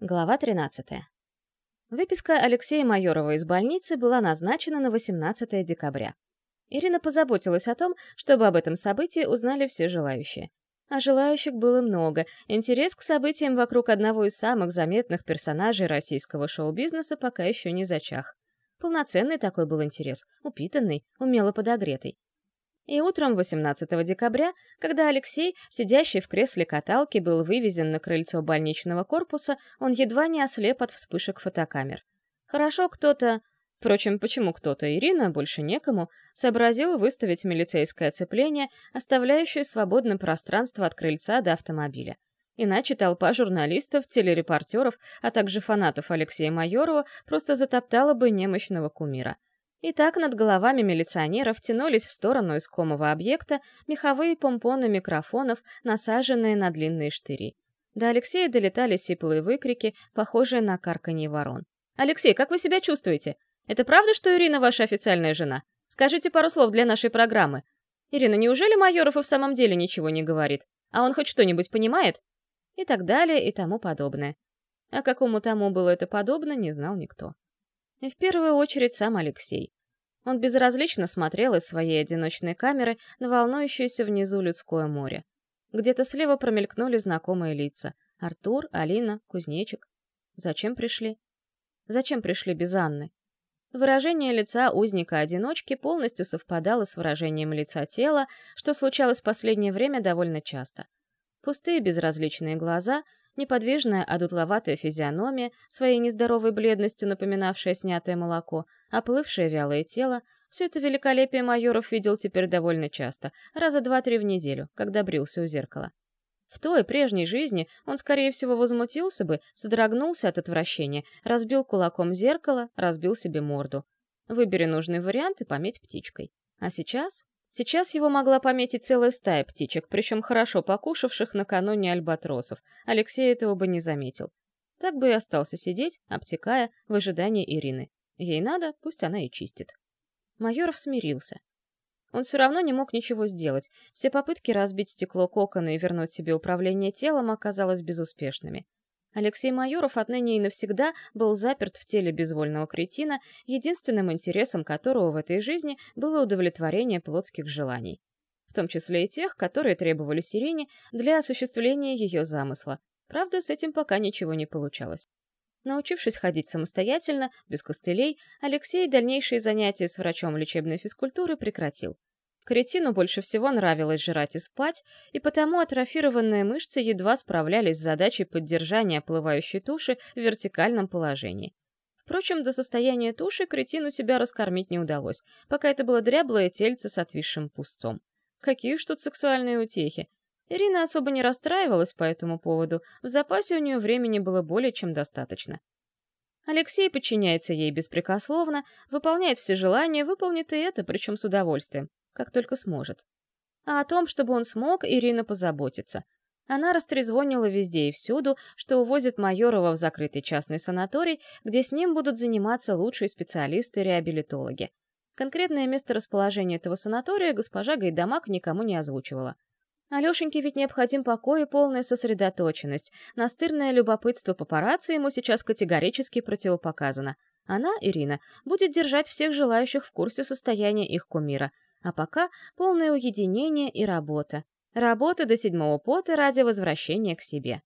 Глава 13. Выписка Алексея Майорова из больницы была назначена на 18 декабря. Ирина позаботилась о том, чтобы об этом событии узнали все желающие. А желающих было много. Интерес к событиям вокруг одного из самых заметных персонажей российского шоу-бизнеса пока еще не зачах. Полноценный такой был интерес, упитанный, умело подогретый. И утром 18 декабря, когда Алексей, сидящий в кресле каталки, был вывезен на крыльцо больничного корпуса, он едва не ослеп от вспышек фотокамер. Хорошо кто-то, впрочем, почему кто-то, Ирина, больше некому, сообразил выставить милицейское оцепление, оставляющее свободным пространство от крыльца до автомобиля. Иначе толпа журналистов, телерепортеров, а также фанатов Алексея Майорова просто затоптала бы немощного кумира — и так над головами милиционеров тянулись в сторону искомого объекта меховые помпоны микрофонов, насаженные на длинные штыри. До Алексея долетали сиплые выкрики, похожие на карканье ворон. «Алексей, как вы себя чувствуете? Это правда, что Ирина ваша официальная жена? Скажите пару слов для нашей программы. Ирина, неужели Майоров и в самом деле ничего не говорит? А он хоть что-нибудь понимает?» И так далее, и тому подобное. А какому тому было это подобно, не знал никто. И в первую очередь сам Алексей. Он безразлично смотрел из своей одиночной камеры на волнующееся внизу людское море. Где-то слева промелькнули знакомые лица. Артур, Алина, Кузнечик. Зачем пришли? Зачем пришли без Анны? Выражение лица узника-одиночки полностью совпадало с выражением лица тела, что случалось в последнее время довольно часто. Пустые безразличные глаза — неподвижная одутловатая физиономия, своей нездоровой бледностью напоминавшая снятое молоко, оплывшее вялое тело — все это великолепие майоров видел теперь довольно часто, раза два-три в неделю, когда брился у зеркала. В той прежней жизни он, скорее всего, возмутился бы, содрогнулся от отвращения, разбил кулаком зеркало, разбил себе морду. Выбери нужный вариант и пометь птичкой. А сейчас Сейчас его могла пометить целая стая птичек, причем хорошо покушавших накануне альбатросов. Алексей этого бы не заметил. Так бы и остался сидеть, обтекая, в ожидании Ирины. Ей надо, пусть она и чистит. Майоров смирился. Он все равно не мог ничего сделать. Все попытки разбить стекло кокона и вернуть себе управление телом оказались безуспешными. Алексей Майоров отныне и навсегда был заперт в теле безвольного кретина, единственным интересом которого в этой жизни было удовлетворение плотских желаний. В том числе и тех, которые требовали Сирене для осуществления ее замысла. Правда, с этим пока ничего не получалось. Научившись ходить самостоятельно, без костылей, Алексей дальнейшие занятия с врачом лечебной физкультуры прекратил. Кретину больше всего нравилось жрать и спать, и потому атрофированные мышцы едва справлялись с задачей поддержания плывающей туши в вертикальном положении. Впрочем, до состояния туши кретину себя раскормить не удалось, пока это было дряблое тельце с отвисшим пустцом. Какие уж тут сексуальные утехи. Ирина особо не расстраивалась по этому поводу, в запасе у нее времени было более чем достаточно. Алексей подчиняется ей беспрекословно, выполняет все желания, выполнит и это, причем с удовольствием как только сможет. А о том, чтобы он смог, Ирина позаботится. Она растрезвонила везде и всюду, что увозит Майорова в закрытый частный санаторий, где с ним будут заниматься лучшие специалисты-реабилитологи. Конкретное место расположения этого санатория госпожа Гайдамак никому не озвучивала. Алешеньке ведь необходим покой и полная сосредоточенность. Настырное любопытство папарацци ему сейчас категорически противопоказано. Она, Ирина, будет держать всех желающих в курсе состояния их кумира — а пока полное уединение и работа. Работа до седьмого пота ради возвращения к себе.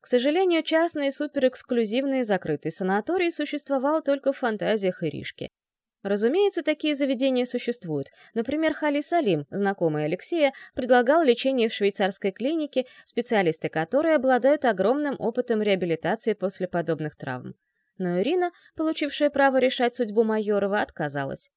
К сожалению, частный суперэксклюзивный закрытый санаторий существовал только в фантазиях Иришки. Разумеется, такие заведения существуют. Например, Хали Салим, знакомый Алексея, предлагал лечение в швейцарской клинике, специалисты которой обладают огромным опытом реабилитации после подобных травм. Но Ирина, получившая право решать судьбу Майорова, отказалась.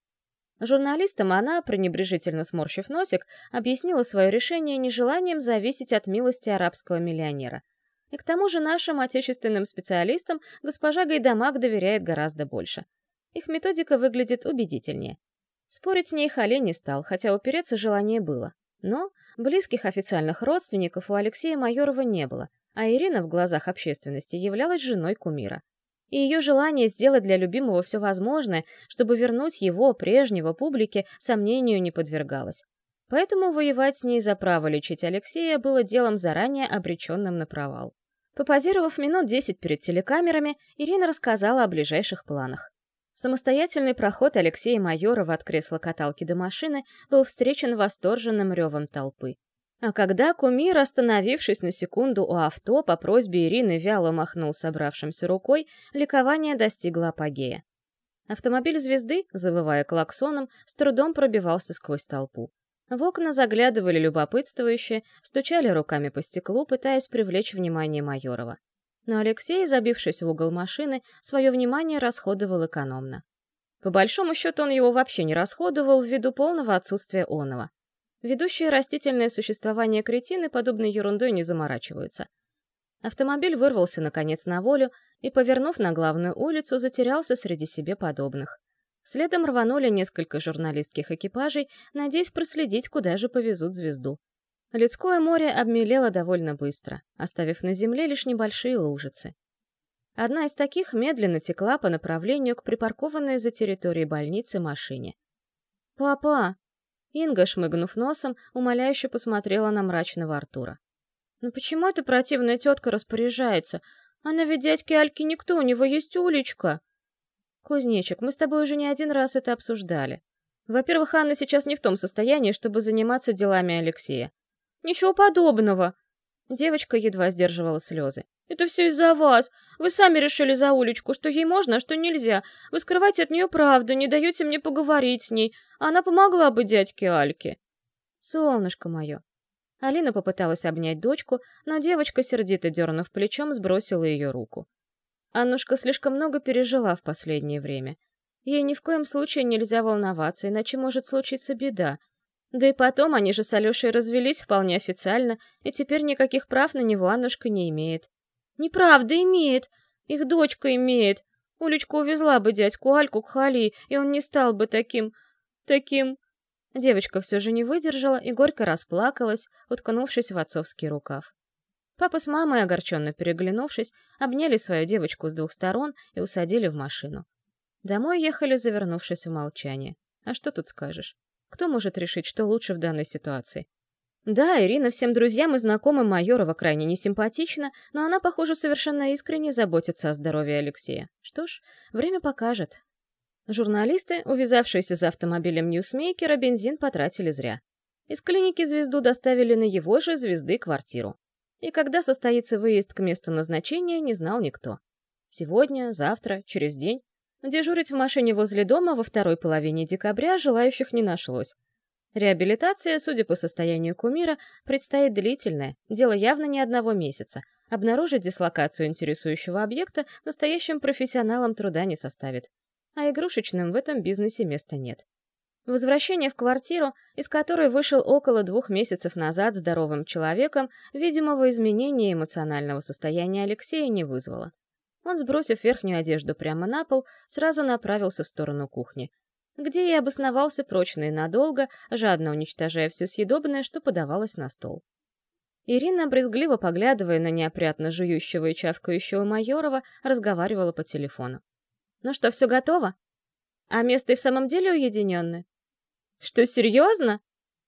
Журналистам она, пренебрежительно сморщив носик, объяснила свое решение нежеланием зависеть от милости арабского миллионера. И к тому же нашим отечественным специалистам госпожа Гайдамак доверяет гораздо больше. Их методика выглядит убедительнее. Спорить с ней Хали не стал, хотя упереться желание было. Но близких официальных родственников у Алексея Майорова не было, а Ирина в глазах общественности являлась женой кумира и ее желание сделать для любимого все возможное, чтобы вернуть его, прежнего, публике, сомнению не подвергалось. Поэтому воевать с ней за право лечить Алексея было делом заранее обреченным на провал. Попозировав минут десять перед телекамерами, Ирина рассказала о ближайших планах. Самостоятельный проход Алексея Майорова от кресла каталки до машины был встречен восторженным ревом толпы. А когда кумир, остановившись на секунду у авто, по просьбе Ирины вяло махнул собравшимся рукой, ликование достигло апогея. Автомобиль звезды, завывая клаксоном, с трудом пробивался сквозь толпу. В окна заглядывали любопытствующие, стучали руками по стеклу, пытаясь привлечь внимание Майорова но Алексей, забившись в угол машины, свое внимание расходовал экономно. По большому счету он его вообще не расходовал ввиду полного отсутствия оного. Ведущие растительное существование кретины подобной ерундой не заморачиваются. Автомобиль вырвался, наконец, на волю и, повернув на главную улицу, затерялся среди себе подобных. Следом рванули несколько журналистских экипажей, надеясь проследить, куда же повезут звезду. Людское море обмелело довольно быстро, оставив на земле лишь небольшие лужицы. Одна из таких медленно текла по направлению к припаркованной за территорией больницы машине. «Папа!» Инга, шмыгнув носом, умоляюще посмотрела на мрачного Артура. «Ну почему эта противная тетка распоряжается? Она ведь дядьке Альке никто, у него есть уличка!» «Кузнечик, мы с тобой уже не один раз это обсуждали. Во-первых, Анна сейчас не в том состоянии, чтобы заниматься делами Алексея. «Ничего подобного!» Девочка едва сдерживала слезы. «Это все из-за вас. Вы сами решили за Улечку, что ей можно, а что нельзя. Вы скрываете от нее правду, не даете мне поговорить с ней. Она помогла бы дядьке Альке». «Солнышко мое». Алина попыталась обнять дочку, но девочка, сердито дернув плечом, сбросила ее руку. Аннушка слишком много пережила в последнее время. Ей ни в коем случае нельзя волноваться, иначе может случиться беда. Да и потом, они же с Алешей развелись вполне официально, и теперь никаких прав на него Аннушка не имеет. Неправда, имеет. Их дочка имеет. Улечка увезла бы дядьку Альку к Хали, и он не стал бы таким... таким... Девочка все же не выдержала и горько расплакалась, уткнувшись в отцовский рукав. Папа с мамой, огорченно переглянувшись, обняли свою девочку с двух сторон и усадили в машину. Домой ехали, завернувшись в молчание. А что тут скажешь? Кто может решить, что лучше в данной ситуации? Да, Ирина всем друзьям и знакомым Майорова крайне несимпатична, но она, похоже, совершенно искренне заботится о здоровье Алексея. Что ж, время покажет. Журналисты, увязавшиеся за автомобилем Ньюсмейкера, бензин потратили зря. Из клиники звезду доставили на его же звезды квартиру. И когда состоится выезд к месту назначения, не знал никто. Сегодня, завтра, через день. Дежурить в машине возле дома во второй половине декабря желающих не нашлось. Реабилитация, судя по состоянию кумира, предстоит длительная, дело явно не одного месяца. Обнаружить дислокацию интересующего объекта настоящим профессионалам труда не составит. А игрушечным в этом бизнесе места нет. Возвращение в квартиру, из которой вышел около двух месяцев назад здоровым человеком, видимого изменения эмоционального состояния Алексея не вызвало. Он, сбросив верхнюю одежду прямо на пол, сразу направился в сторону кухни, где и обосновался прочно и надолго, жадно уничтожая все съедобное, что подавалось на стол. Ирина, брезгливо поглядывая на неопрятно жующего и чавкающего Майорова, разговаривала по телефону. «Ну что, все готово? А место и в самом деле уединенное?» «Что, серьезно?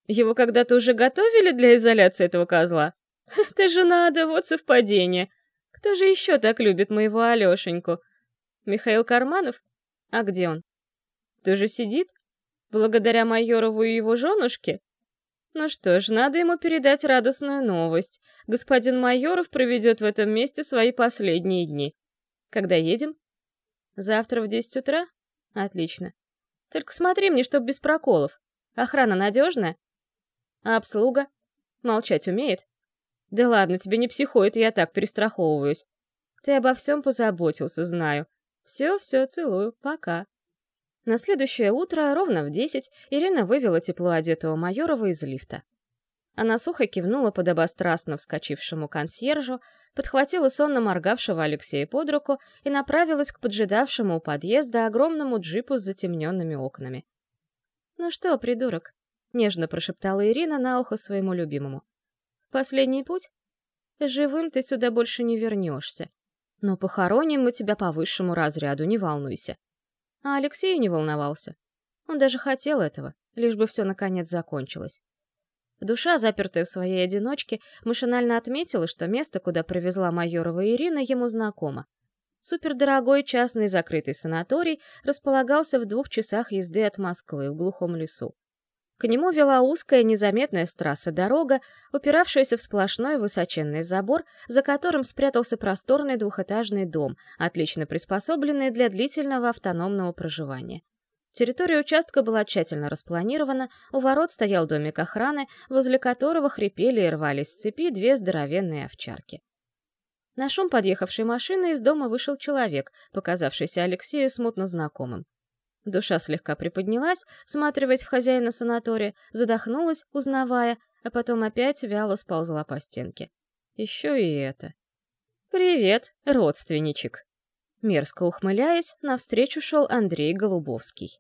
Его когда-то уже готовили для изоляции этого козла? Это же надо, вот совпадение!» Кто же еще так любит моего Алешеньку? Михаил Карманов? А где он? Тоже сидит? Благодаря Майорову и его женушке? Ну что ж, надо ему передать радостную новость. Господин Майоров проведет в этом месте свои последние дни. Когда едем? Завтра в десять утра? Отлично. Только смотри мне, чтоб без проколов. Охрана надежная? А обслуга? Молчать умеет? Да ладно, тебе не психует, я так перестраховываюсь. Ты обо всем позаботился, знаю. Все-все, целую, пока. На следующее утро, ровно в десять, Ирина вывела тепло одетого Майорова из лифта. Она сухо кивнула подобострастно вскочившему консьержу, подхватила сонно моргавшего Алексея под руку и направилась к поджидавшему у подъезда огромному джипу с затемненными окнами. «Ну что, придурок?» — нежно прошептала Ирина на ухо своему любимому. Последний путь? Живым ты сюда больше не вернешься. Но похороним мы тебя по высшему разряду, не волнуйся. А Алексей не волновался. Он даже хотел этого, лишь бы все наконец закончилось. Душа, запертая в своей одиночке, машинально отметила, что место, куда привезла Майорова Ирина, ему знакомо. Супердорогой частный закрытый санаторий располагался в двух часах езды от Москвы в глухом лесу. К нему вела узкая незаметная с трассы дорога, упиравшаяся в сплошной высоченный забор, за которым спрятался просторный двухэтажный дом, отлично приспособленный для длительного автономного проживания. Территория участка была тщательно распланирована, у ворот стоял домик охраны, возле которого хрипели и рвались с цепи две здоровенные овчарки. На шум подъехавшей машины из дома вышел человек, показавшийся Алексею смутно знакомым. Душа слегка приподнялась, всматриваясь в хозяина санатория, задохнулась, узнавая, а потом опять вяло сползла по стенке. Еще и это. «Привет, родственничек!» Мерзко ухмыляясь, навстречу шел Андрей Голубовский.